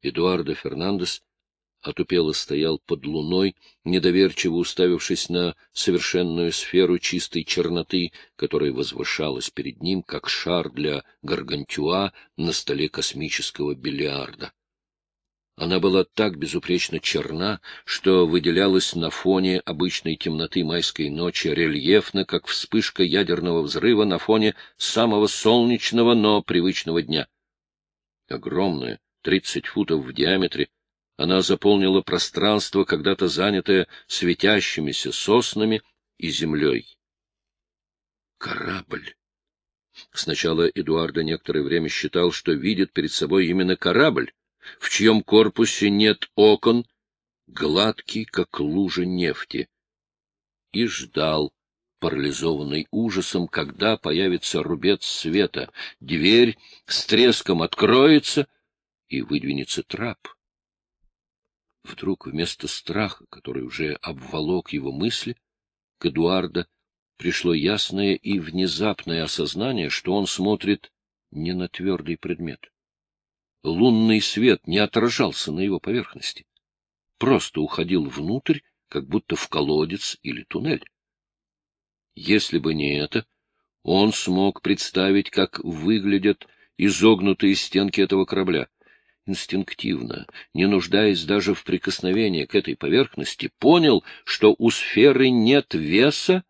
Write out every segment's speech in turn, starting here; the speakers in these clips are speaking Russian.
Эдуардо Фернандес отупело стоял под луной, недоверчиво уставившись на совершенную сферу чистой черноты, которая возвышалась перед ним, как шар для гаргантюа на столе космического бильярда. Она была так безупречно черна, что выделялась на фоне обычной темноты майской ночи рельефно, как вспышка ядерного взрыва на фоне самого солнечного, но привычного дня. Огромная, тридцать футов в диаметре, она заполнила пространство, когда-то занятое светящимися соснами и землей. Корабль. Сначала Эдуарда некоторое время считал, что видит перед собой именно корабль, в чьем корпусе нет окон, гладкий, как лужа нефти, и ждал, парализованный ужасом, когда появится рубец света, дверь с треском откроется и выдвинется трап. Вдруг вместо страха, который уже обволок его мысли, к Эдуарда пришло ясное и внезапное осознание, что он смотрит не на твердый предмет. Лунный свет не отражался на его поверхности, просто уходил внутрь, как будто в колодец или туннель. Если бы не это, он смог представить, как выглядят изогнутые стенки этого корабля, инстинктивно, не нуждаясь даже в прикосновении к этой поверхности, понял, что у сферы нет веса,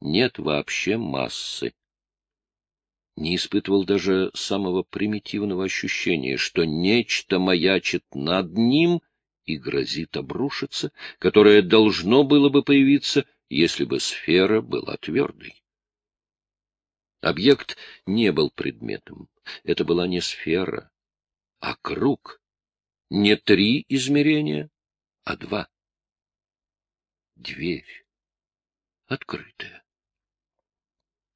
нет вообще массы. Не испытывал даже самого примитивного ощущения, что нечто маячит над ним и грозит обрушиться, которое должно было бы появиться, если бы сфера была твердой. Объект не был предметом. Это была не сфера, а круг. Не три измерения, а два. Дверь. Открытая.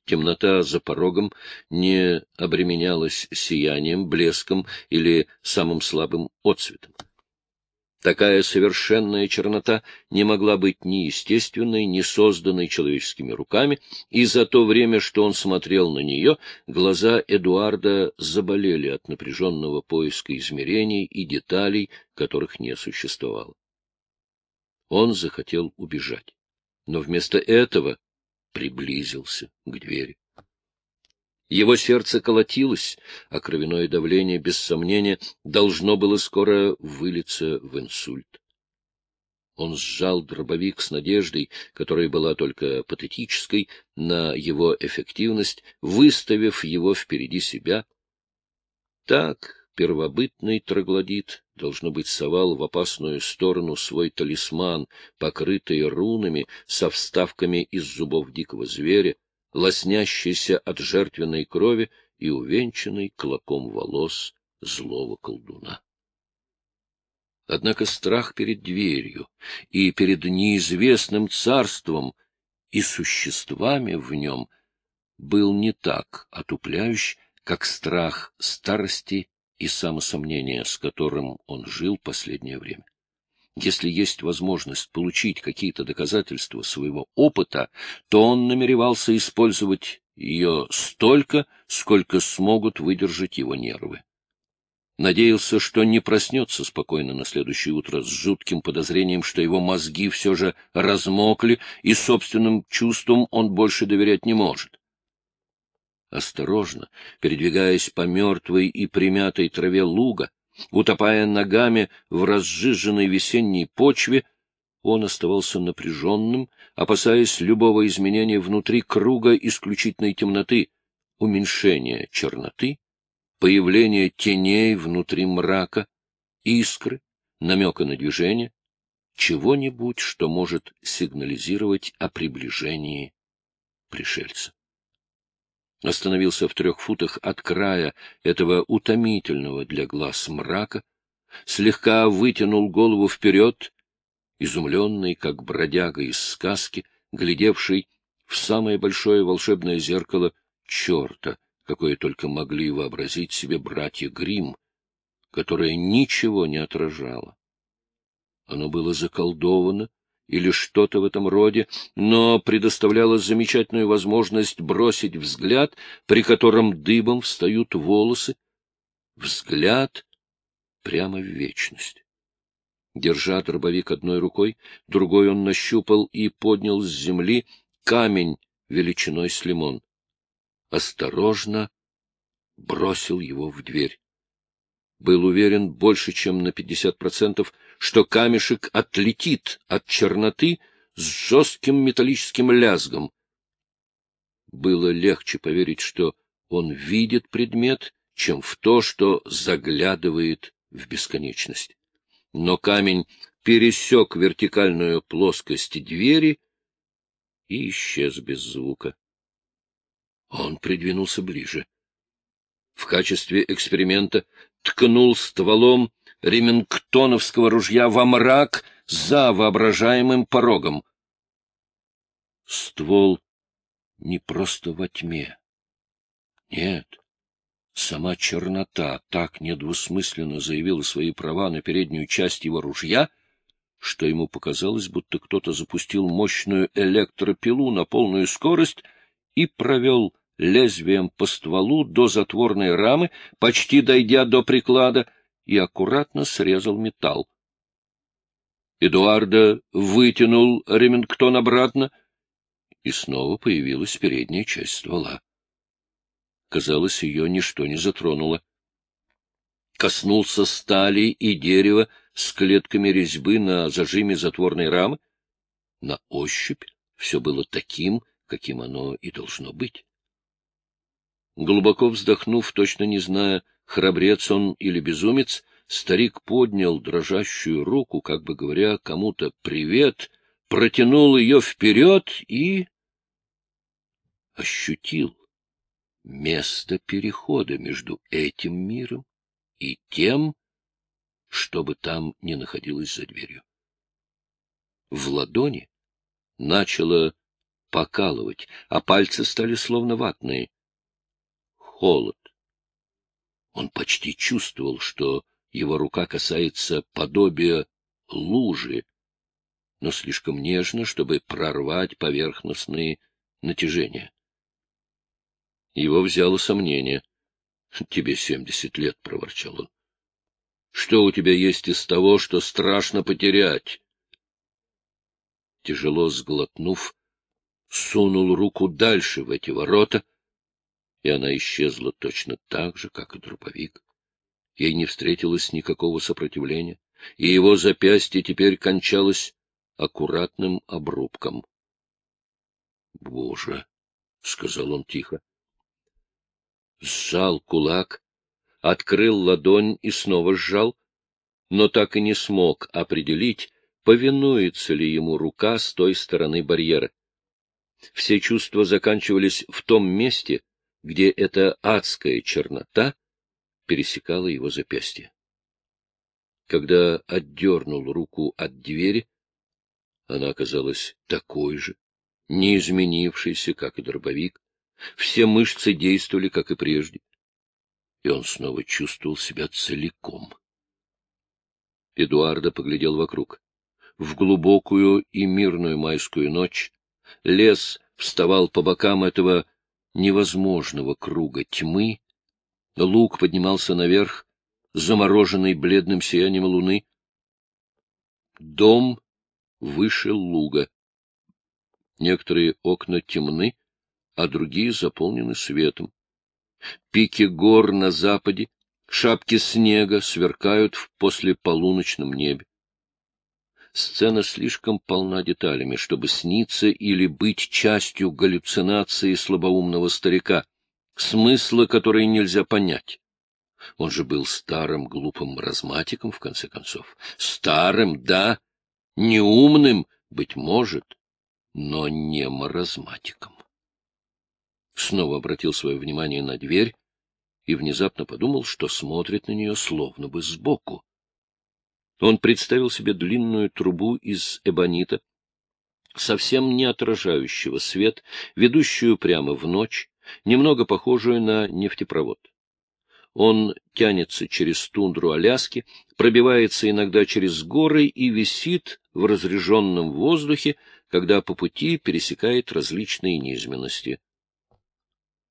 Темнота за порогом не обременялась сиянием, блеском или самым слабым отцветом. Такая совершенная чернота не могла быть ни естественной, ни созданной человеческими руками, и за то время, что он смотрел на нее, глаза Эдуарда заболели от напряженного поиска измерений и деталей, которых не существовало. Он захотел убежать, но вместо этого приблизился к двери. Его сердце колотилось, а кровяное давление, без сомнения, должно было скоро вылиться в инсульт. Он сжал дробовик с надеждой, которая была только патетической, на его эффективность, выставив его впереди себя. Так первобытный троглодит, должно быть, совал в опасную сторону свой талисман, покрытый рунами со вставками из зубов дикого зверя, лоснящийся от жертвенной крови и увенчанный клоком волос злого колдуна. Однако страх перед дверью и перед неизвестным царством и существами в нем был не так отупляющ, как страх старости и самосомнения, с которым он жил последнее время. Если есть возможность получить какие-то доказательства своего опыта, то он намеревался использовать ее столько, сколько смогут выдержать его нервы. Надеялся, что не проснется спокойно на следующее утро с жутким подозрением, что его мозги все же размокли, и собственным чувствам он больше доверять не может. Осторожно, передвигаясь по мертвой и примятой траве луга, Утопая ногами в разжиженной весенней почве, он оставался напряженным, опасаясь любого изменения внутри круга исключительной темноты, уменьшения черноты, появления теней внутри мрака, искры, намека на движение, чего-нибудь, что может сигнализировать о приближении пришельца остановился в трех футах от края этого утомительного для глаз мрака, слегка вытянул голову вперед, изумленный, как бродяга из сказки, глядевший в самое большое волшебное зеркало черта, какое только могли вообразить себе братья Грим, которое ничего не отражало. Оно было заколдовано, или что-то в этом роде, но предоставляла замечательную возможность бросить взгляд, при котором дыбом встают волосы, взгляд, прямо в вечность. Держа дробовик одной рукой, другой он нащупал и поднял с земли камень величиной с лимон. Осторожно бросил его в дверь. Был уверен больше, чем на пятьдесят процентов, что камешек отлетит от черноты с жестким металлическим лязгом. Было легче поверить, что он видит предмет, чем в то, что заглядывает в бесконечность. Но камень пересек вертикальную плоскость двери и исчез без звука. Он придвинулся ближе. В качестве эксперимента ткнул стволом ремингтоновского ружья во мрак за воображаемым порогом. Ствол не просто во тьме. Нет, сама чернота так недвусмысленно заявила свои права на переднюю часть его ружья, что ему показалось, будто кто-то запустил мощную электропилу на полную скорость и провел лезвием по стволу до затворной рамы, почти дойдя до приклада, и аккуратно срезал металл. Эдуарда вытянул Ремингтон обратно, и снова появилась передняя часть ствола. Казалось, ее ничто не затронуло. Коснулся стали и дерева с клетками резьбы на зажиме затворной рамы. На ощупь все было таким, каким оно и должно быть. Глубоко вздохнув, точно не зная, храбрец он или безумец, старик поднял дрожащую руку, как бы говоря кому-то «привет», протянул ее вперед и ощутил место перехода между этим миром и тем, что бы там ни находилось за дверью. В ладони начало покалывать, а пальцы стали словно ватные холод. Он почти чувствовал, что его рука касается подобия лужи, но слишком нежно, чтобы прорвать поверхностные натяжения. Его взяло сомнение. — Тебе семьдесят лет, — проворчал он. — Что у тебя есть из того, что страшно потерять? Тяжело сглотнув, сунул руку дальше в эти ворота — и она исчезла точно так же, как и дробовик. Ей не встретилось никакого сопротивления, и его запястье теперь кончалось аккуратным обрубком. — Боже! — сказал он тихо. Сжал кулак, открыл ладонь и снова сжал, но так и не смог определить, повинуется ли ему рука с той стороны барьера. Все чувства заканчивались в том месте, где эта адская чернота пересекала его запястье. Когда отдернул руку от двери, она оказалась такой же, не изменившейся, как и дробовик. Все мышцы действовали, как и прежде, и он снова чувствовал себя целиком. Эдуарда поглядел вокруг. В глубокую и мирную майскую ночь лес вставал по бокам этого невозможного круга тьмы, луг поднимался наверх, замороженный бледным сиянием луны. Дом выше луга. Некоторые окна темны, а другие заполнены светом. Пики гор на западе, шапки снега сверкают в послеполуночном небе. Сцена слишком полна деталями, чтобы сниться или быть частью галлюцинации слабоумного старика, смысла которой нельзя понять. Он же был старым глупым маразматиком, в конце концов. Старым, да, неумным, быть может, но не маразматиком. Снова обратил свое внимание на дверь и внезапно подумал, что смотрит на нее словно бы сбоку. Он представил себе длинную трубу из эбонита, совсем не отражающего свет, ведущую прямо в ночь, немного похожую на нефтепровод. Он тянется через тундру Аляски, пробивается иногда через горы и висит в разреженном воздухе, когда по пути пересекает различные низменности.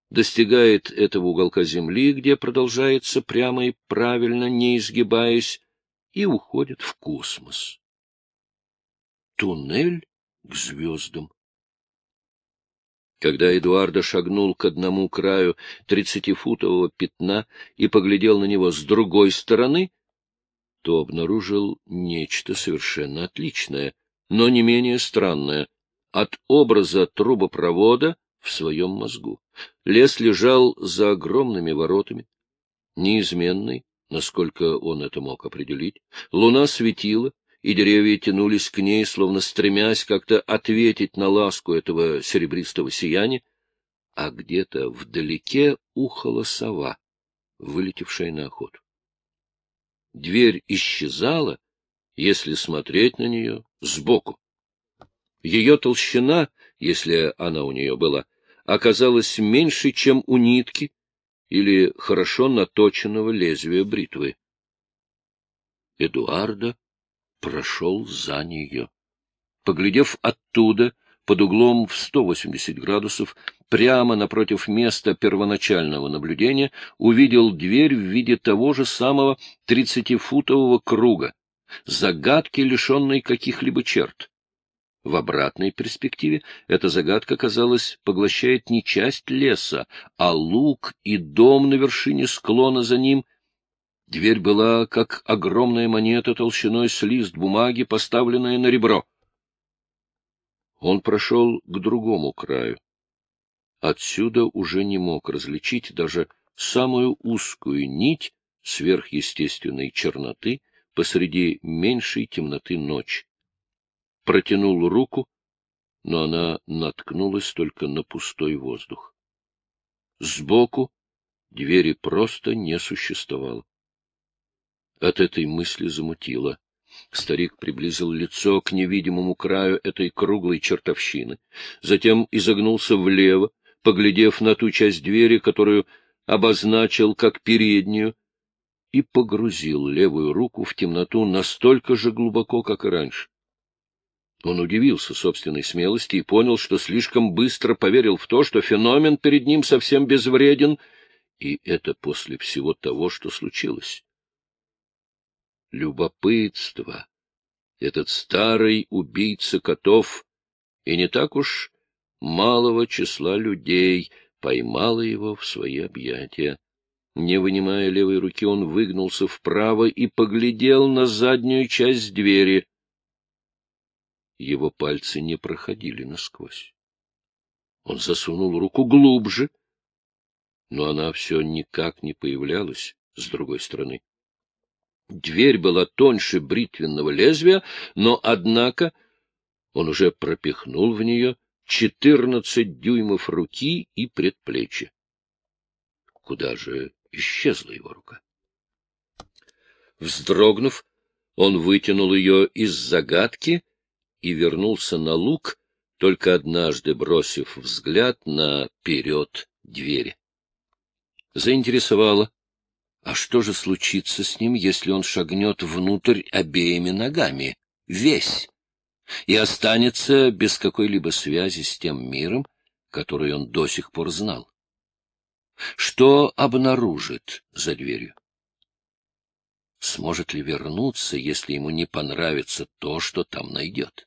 достигает этого уголка земли, где продолжается прямо и правильно, не изгибаясь, и уходит в космос. Туннель к звездам. Когда Эдуарда шагнул к одному краю тридцатифутового пятна и поглядел на него с другой стороны, то обнаружил нечто совершенно отличное, но не менее странное, от образа трубопровода в своем мозгу. Лес лежал за огромными воротами, неизменный, насколько он это мог определить. Луна светила, и деревья тянулись к ней, словно стремясь как-то ответить на ласку этого серебристого сияния, а где-то вдалеке ухала сова, вылетевшая на охоту. Дверь исчезала, если смотреть на нее сбоку. Ее толщина, если она у нее была, оказалась меньше, чем у нитки или хорошо наточенного лезвия бритвы. Эдуарда прошел за нее. Поглядев оттуда, под углом в 180 градусов, прямо напротив места первоначального наблюдения, увидел дверь в виде того же самого тридцатифутового круга, загадки, лишенной каких-либо черт. В обратной перспективе эта загадка, казалось, поглощает не часть леса, а луг и дом на вершине склона за ним — Дверь была, как огромная монета толщиной с лист бумаги, поставленная на ребро. Он прошел к другому краю. Отсюда уже не мог различить даже самую узкую нить сверхъестественной черноты посреди меньшей темноты ночи. Протянул руку, но она наткнулась только на пустой воздух. Сбоку двери просто не существовало. От этой мысли замутило. Старик приблизил лицо к невидимому краю этой круглой чертовщины, затем изогнулся влево, поглядев на ту часть двери, которую обозначил как переднюю, и погрузил левую руку в темноту настолько же глубоко, как и раньше. Он удивился собственной смелости и понял, что слишком быстро поверил в то, что феномен перед ним совсем безвреден, и это после всего того, что случилось любопытство. Этот старый убийца котов и не так уж малого числа людей поймала его в свои объятия. Не вынимая левой руки, он выгнулся вправо и поглядел на заднюю часть двери. Его пальцы не проходили насквозь. Он засунул руку глубже, но она все никак не появлялась с другой стороны. Дверь была тоньше бритвенного лезвия, но, однако, он уже пропихнул в нее четырнадцать дюймов руки и предплечья. Куда же исчезла его рука? Вздрогнув, он вытянул ее из загадки и вернулся на луг, только однажды бросив взгляд на перед двери. Заинтересовало, а что же случится с ним, если он шагнет внутрь обеими ногами, весь, и останется без какой-либо связи с тем миром, который он до сих пор знал? Что обнаружит за дверью? Сможет ли вернуться, если ему не понравится то, что там найдет?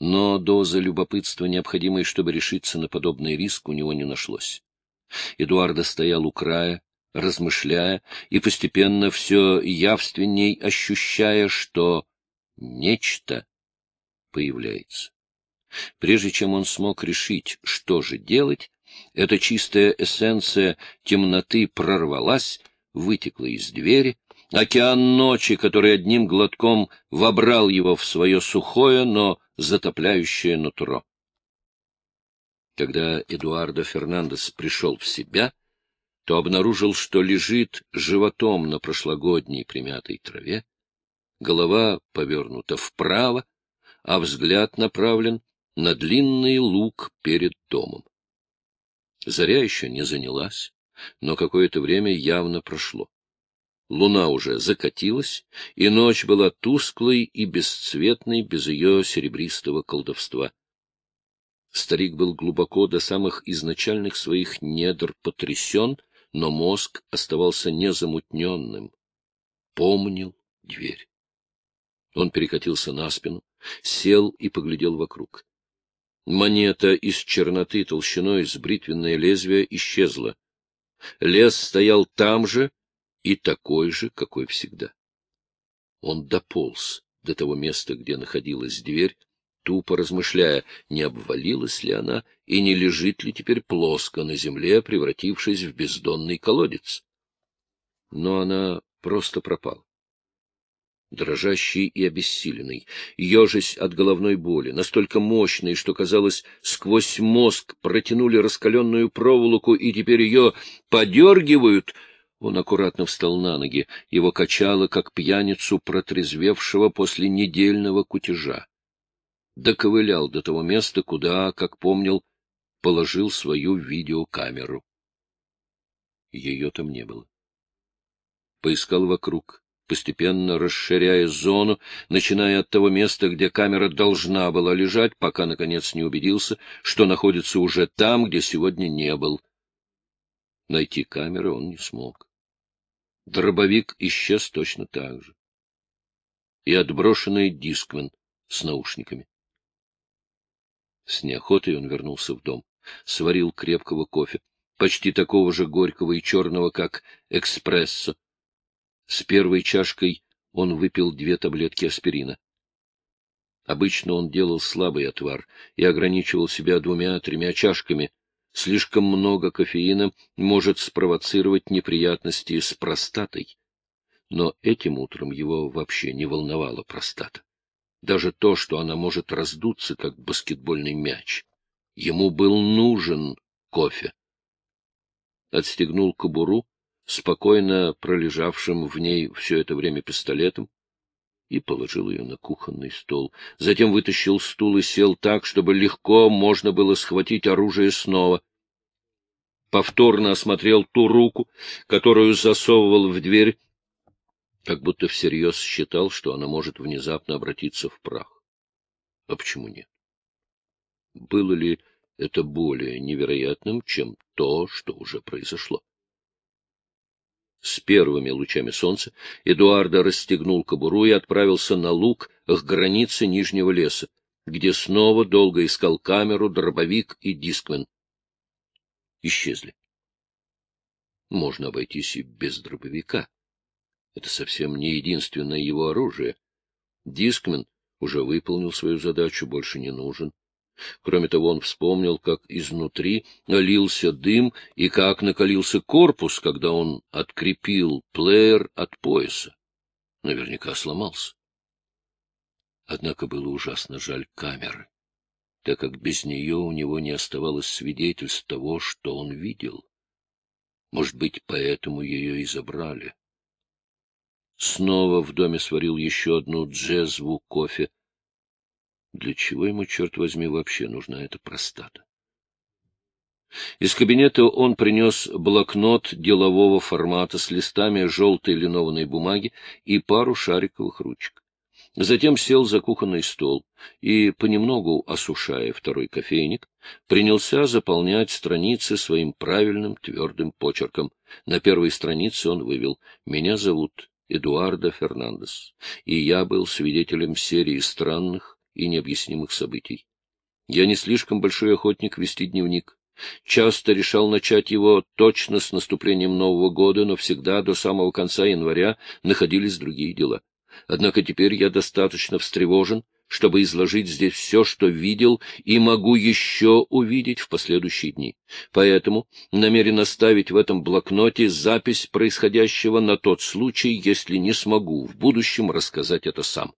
Но доза любопытства, необходимой, чтобы решиться на подобный риск, у него не нашлось. Эдуарда стоял у края, размышляя и постепенно все явственней ощущая, что нечто появляется. Прежде чем он смог решить, что же делать, эта чистая эссенция темноты прорвалась, вытекла из двери, океан ночи, который одним глотком вобрал его в свое сухое, но затопляющее нутро. Когда Эдуардо Фернандес пришел в себя, то обнаружил, что лежит животом на прошлогодней примятой траве, голова повернута вправо, а взгляд направлен на длинный луг перед домом. Заря еще не занялась, но какое-то время явно прошло. Луна уже закатилась, и ночь была тусклой и бесцветной без ее серебристого колдовства. Старик был глубоко до самых изначальных своих недр потрясен, но мозг оставался незамутненным. Помнил дверь. Он перекатился на спину, сел и поглядел вокруг. Монета из черноты толщиной с бритвенное лезвие исчезла. Лес стоял там же и такой же, какой всегда. Он дополз до того места, где находилась дверь, тупо размышляя, не обвалилась ли она и не лежит ли теперь плоско на земле, превратившись в бездонный колодец. Но она просто пропала. Дрожащий и обессиленный, ежась от головной боли, настолько мощный, что, казалось, сквозь мозг протянули раскаленную проволоку и теперь ее подергивают — он аккуратно встал на ноги, его качало, как пьяницу, протрезвевшего после недельного кутежа. Доковылял до того места, куда, как помнил, положил свою видеокамеру. Ее там не было. Поискал вокруг, постепенно расширяя зону, начиная от того места, где камера должна была лежать, пока, наконец, не убедился, что находится уже там, где сегодня не был. Найти камеру он не смог. Дробовик исчез точно так же. И отброшенный дискмен с наушниками. С неохотой он вернулся в дом, сварил крепкого кофе, почти такого же горького и черного, как экспрессо. С первой чашкой он выпил две таблетки аспирина. Обычно он делал слабый отвар и ограничивал себя двумя-тремя чашками, Слишком много кофеина может спровоцировать неприятности с простатой. Но этим утром его вообще не волновала простата. Даже то, что она может раздуться, как баскетбольный мяч. Ему был нужен кофе. Отстегнул кобуру, спокойно пролежавшим в ней все это время пистолетом, и положил ее на кухонный стол. Затем вытащил стул и сел так, чтобы легко можно было схватить оружие снова. Повторно осмотрел ту руку, которую засовывал в дверь, как будто всерьез считал, что она может внезапно обратиться в прах. А почему нет? Было ли это более невероятным, чем то, что уже произошло? С первыми лучами солнца Эдуарда расстегнул кобуру и отправился на луг к границе Нижнего леса, где снова долго искал камеру, дробовик и дискмен. Исчезли. Можно обойтись и без дробовика. Это совсем не единственное его оружие. Дискмен уже выполнил свою задачу, больше не нужен. Кроме того, он вспомнил, как изнутри лился дым и как накалился корпус, когда он открепил плеер от пояса. Наверняка сломался. Однако было ужасно жаль камеры, так как без нее у него не оставалось свидетельств того, что он видел. Может быть, поэтому ее и забрали. Снова в доме сварил еще одну джезву кофе, для чего ему, черт возьми, вообще нужна эта простата? Из кабинета он принес блокнот делового формата с листами желтой линованной бумаги и пару шариковых ручек. Затем сел за кухонный стол и, понемногу осушая второй кофейник, принялся заполнять страницы своим правильным твердым почерком. На первой странице он вывел «Меня зовут Эдуардо Фернандес, и я был свидетелем серии странных, и необъяснимых событий. Я не слишком большой охотник вести дневник. Часто решал начать его точно с наступлением Нового года, но всегда до самого конца января находились другие дела. Однако теперь я достаточно встревожен, чтобы изложить здесь все, что видел и могу еще увидеть в последующие дни. Поэтому намерен оставить в этом блокноте запись происходящего на тот случай, если не смогу в будущем рассказать это сам.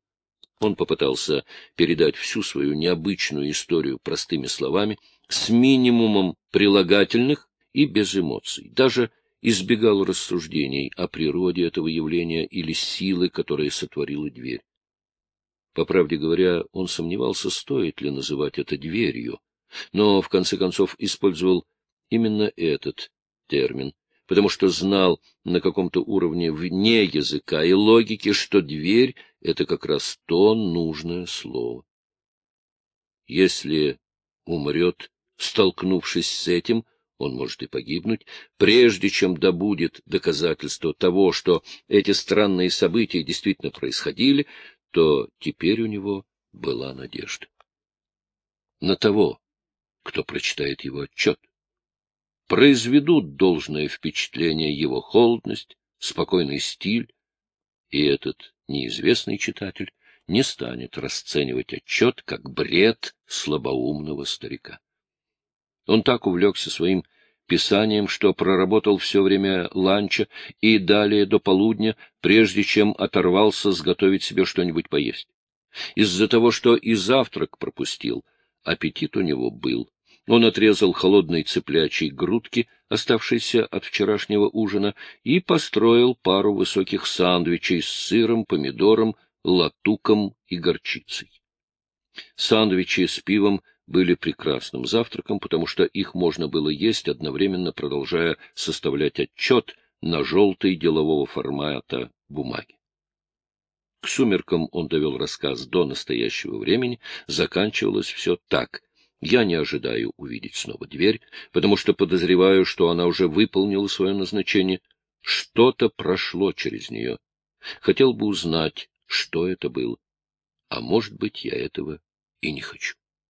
Он попытался передать всю свою необычную историю простыми словами, с минимумом прилагательных и без эмоций. Даже избегал рассуждений о природе этого явления или силы, которая сотворила дверь. По правде говоря, он сомневался, стоит ли называть это дверью, но в конце концов использовал именно этот термин, потому что знал на каком-то уровне вне языка и логики, что дверь — это как раз то нужное слово. Если умрет, столкнувшись с этим, он может и погибнуть, прежде чем добудет доказательство того, что эти странные события действительно происходили, то теперь у него была надежда. На того, кто прочитает его отчет. Произведут должное впечатление его холодность, спокойный стиль, и этот неизвестный читатель не станет расценивать отчет как бред слабоумного старика. Он так увлекся своим писанием, что проработал все время ланча и далее до полудня, прежде чем оторвался сготовить себе что-нибудь поесть. Из-за того, что и завтрак пропустил, аппетит у него был. Он отрезал холодные цыплячьи грудки, оставшиеся от вчерашнего ужина, и построил пару высоких сандвичей с сыром, помидором, латуком и горчицей. Сандвичи с пивом были прекрасным завтраком, потому что их можно было есть, одновременно продолжая составлять отчет на желтой делового формата бумаги. К сумеркам он довел рассказ до настоящего времени, заканчивалось все так. Я не ожидаю увидеть снова дверь, потому что подозреваю, что она уже выполнила свое назначение. Что-то прошло через нее. Хотел бы узнать, что это было. А может быть, я этого и не хочу.